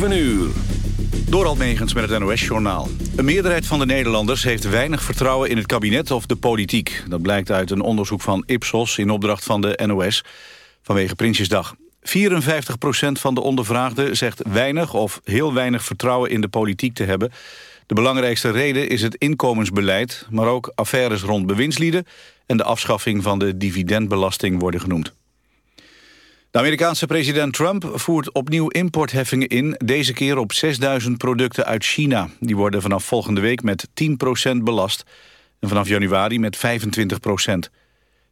7 uur. Door Almegens met het NOS-journaal. Een meerderheid van de Nederlanders heeft weinig vertrouwen in het kabinet of de politiek. Dat blijkt uit een onderzoek van Ipsos in opdracht van de NOS vanwege Prinsjesdag. 54% van de ondervraagden zegt weinig of heel weinig vertrouwen in de politiek te hebben. De belangrijkste reden is het inkomensbeleid, maar ook affaires rond bewindslieden en de afschaffing van de dividendbelasting worden genoemd. De Amerikaanse president Trump voert opnieuw importheffingen in... deze keer op 6000 producten uit China. Die worden vanaf volgende week met 10% belast... en vanaf januari met 25% Het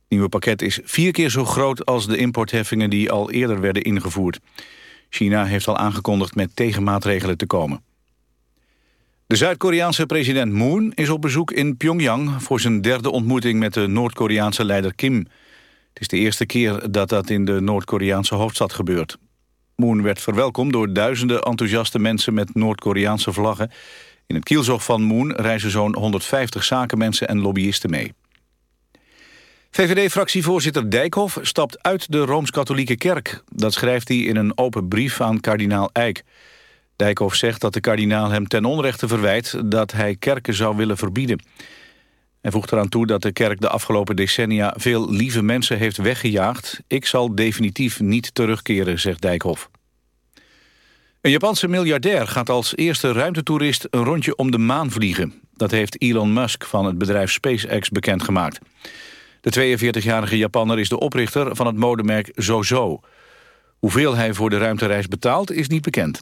nieuwe pakket is vier keer zo groot als de importheffingen... die al eerder werden ingevoerd. China heeft al aangekondigd met tegenmaatregelen te komen. De Zuid-Koreaanse president Moon is op bezoek in Pyongyang... voor zijn derde ontmoeting met de Noord-Koreaanse leider Kim... Het is de eerste keer dat dat in de Noord-Koreaanse hoofdstad gebeurt. Moon werd verwelkomd door duizenden enthousiaste mensen met Noord-Koreaanse vlaggen. In het kielzog van Moon reizen zo'n 150 zakenmensen en lobbyisten mee. VVD-fractievoorzitter Dijkhoff stapt uit de Rooms-Katholieke Kerk. Dat schrijft hij in een open brief aan kardinaal Eijk. Dijkhoff zegt dat de kardinaal hem ten onrechte verwijt... dat hij kerken zou willen verbieden. Hij voegt eraan toe dat de kerk de afgelopen decennia veel lieve mensen heeft weggejaagd. Ik zal definitief niet terugkeren, zegt Dijkhoff. Een Japanse miljardair gaat als eerste ruimtetoerist een rondje om de maan vliegen. Dat heeft Elon Musk van het bedrijf SpaceX bekendgemaakt. De 42-jarige Japanner is de oprichter van het modemerk Zozo. Hoeveel hij voor de ruimtereis betaalt is niet bekend.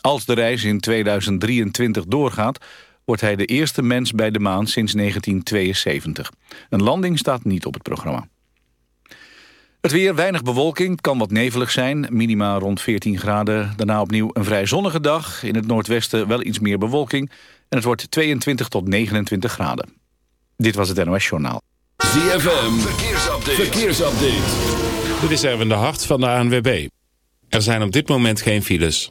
Als de reis in 2023 doorgaat wordt hij de eerste mens bij de maan sinds 1972. Een landing staat niet op het programma. Het weer, weinig bewolking, kan wat nevelig zijn. Minima rond 14 graden. Daarna opnieuw een vrij zonnige dag. In het noordwesten wel iets meer bewolking. En het wordt 22 tot 29 graden. Dit was het NOS Journaal. ZFM, verkeersupdate. verkeersupdate. Dit is Erwin de Hart van de ANWB. Er zijn op dit moment geen files.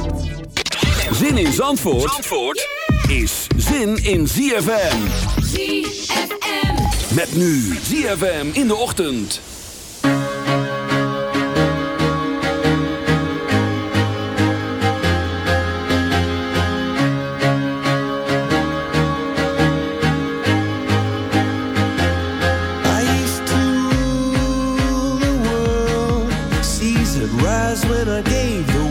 Zin in Zandvoort, Zandvoort is zin in ZFM. ZFM. Met nu ZFM in de ochtend. I used to rule the world. Seas had rise when I gave the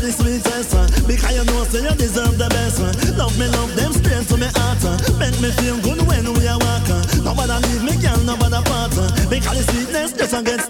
the sweetest. Because you know, say you deserve the best. Love me, love them straight to my heart. Make me feel good when we are walking. Nobody leave me, girl, nobody part. Because the sweetness just gets.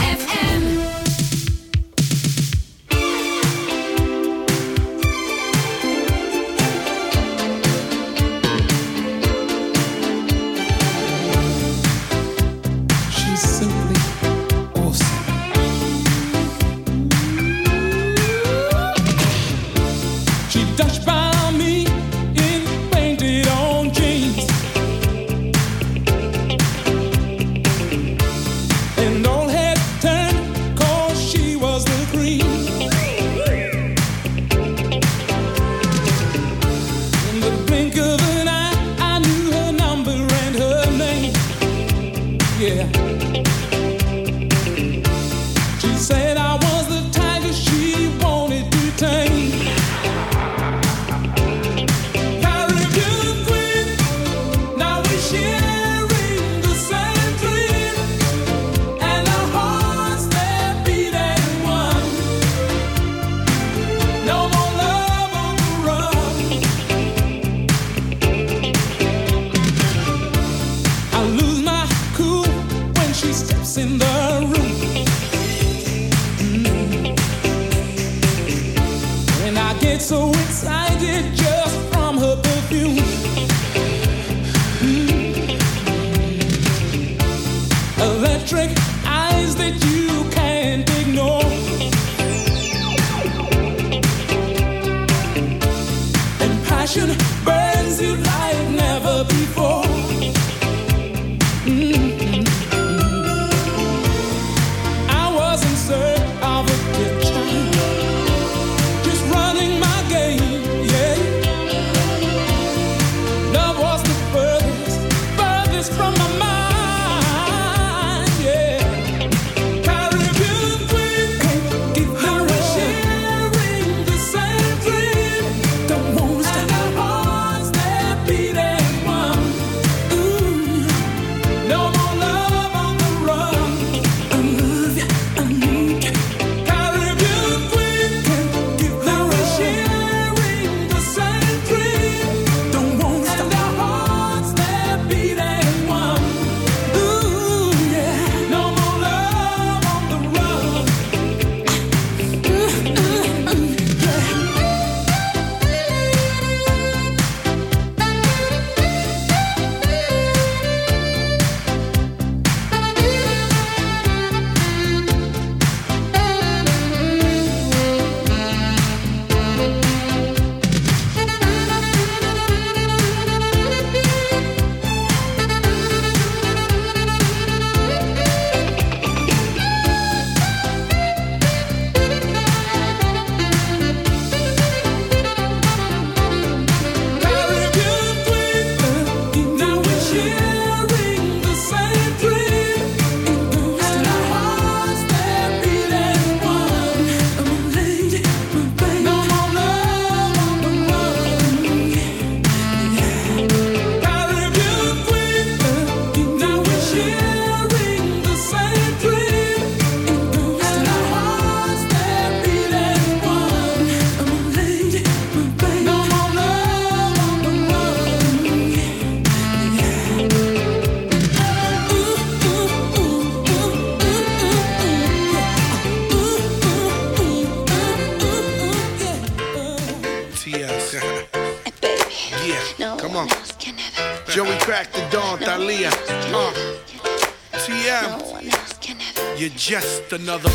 Another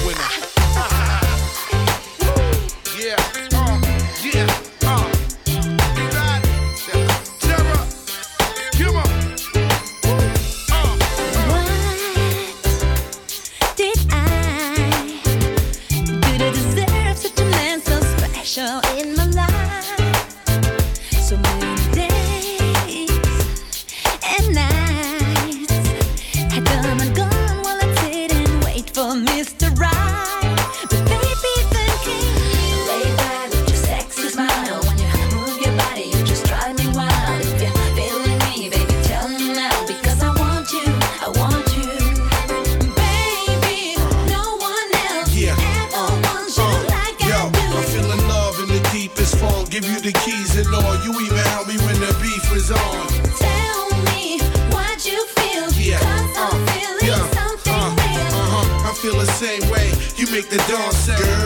dawn say, Girl,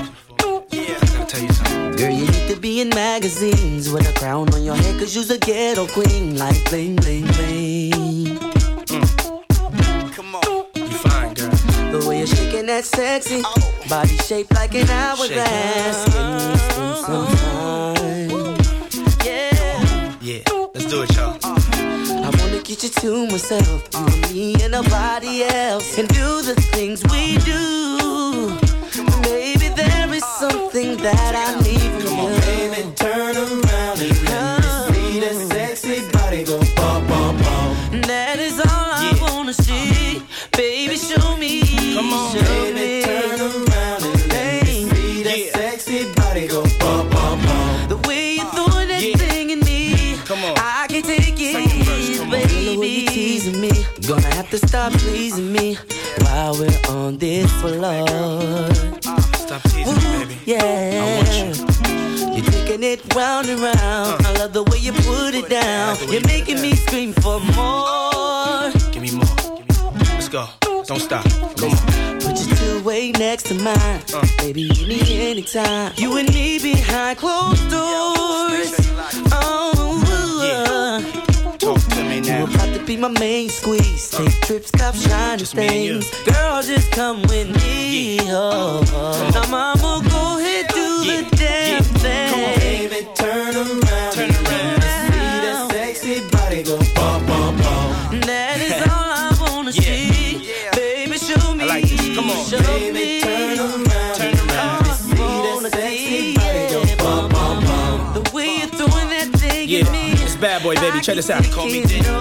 Yeah, I gotta tell you something. Girl, you need to be in magazines with a crown on your head, cause you's a ghetto queen. Like bling, bling, bling. Mm. Come on. You fine, girl. The way you're shaking that sexy oh. body shaped like an hourglass. Can spend some time? Yeah. Yeah, let's do it, y'all. I wanna get you to myself, you and me and nobody else, and do the things we do. There is something that I need from Come you. on, baby, turn around and let me see that sexy body go bum, bum, bum. That is all I wanna see. Baby, show me. Come on, show baby, me. turn around and let me see that sexy body go bum, bum, bum. The way you're throwing that thing in me. Come on. I can't take it, baby. The way you teasing me. Gonna have to stop pleasing me while we're on this floor. Stop teasing me, mm-hmm. baby. Yeah. You're taking it round and round. Uh. I love the way you put it down. You're making me scream for more. Give me more. Let's go. Don't stop. Come on. Put your two way next to mine. Uh. Baby, you need anytime. You and me behind closed doors. Oh, Talk to me you now. about to be my main squeeze. Take trips, cop shiny Just me and you. things. Girl, just come with me. Oh, oh. Now, mama, go ahead, do Yeah, the damn yeah. thing. Come on, baby, turn around Turn around. see that sexy body go bum, bum, bum. That is all I wanna Yeah. see. Baby, show me. I like this. Come on. Show Baby, me. turn around Turn around. let see that sexy body go bum, bum, bum. The way you're throwing that thing Yeah, at me. it's bad boy, baby. Check this out. Call me Diddy.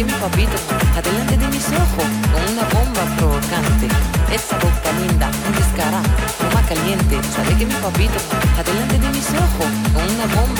que mis papitos adelante de mis ojos con una bomba provocante. Esa boca linda, un descarada, más caliente. Sabe que mis papitos adelante de mis ojos con una bomba